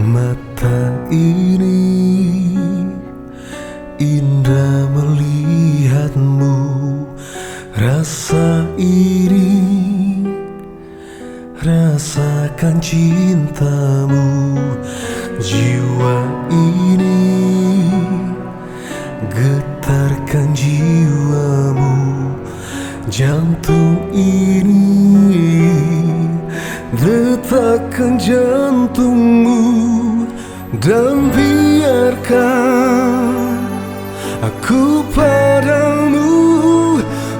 Mata ini indah melihatmu. Rasa ini rasakan cintamu. Jiwa ini getar Jantung ini Detakkan jantungmu Dan biarkan Aku padamu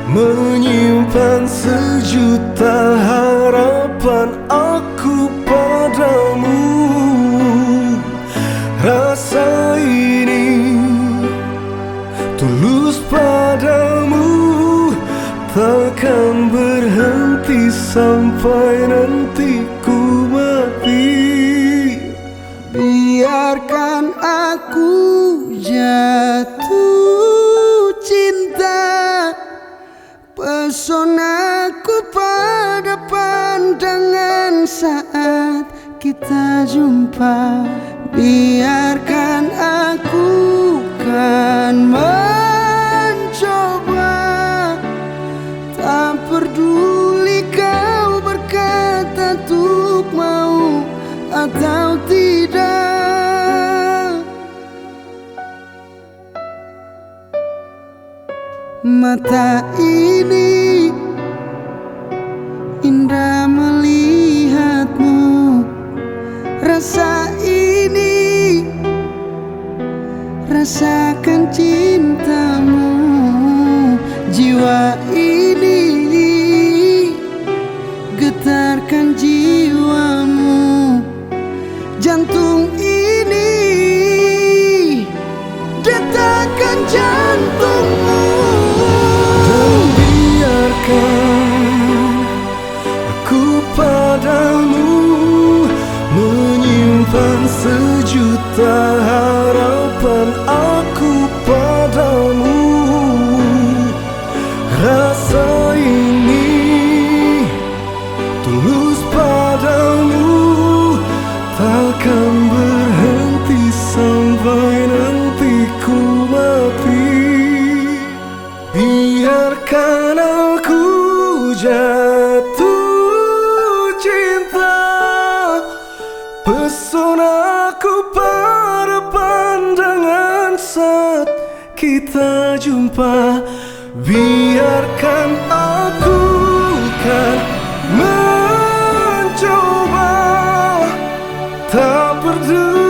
Menyimpan sejuta harapan Takkan berhenti sampai nanti ku mati. Biarkan aku jatuh cinta Pesonaku pada pandangan saat kita jumpa. Biarkan Tak peduli kau berkata untuk mau atau tidak. Mata ini indah melihatmu. Rasa ini rasakan cintamu. Jiwa ini padamu Menyimpan sejuta harapan Aku berpandangan pandangan saat kita jumpa. Biarkan aku kan mencoba. Tak peduli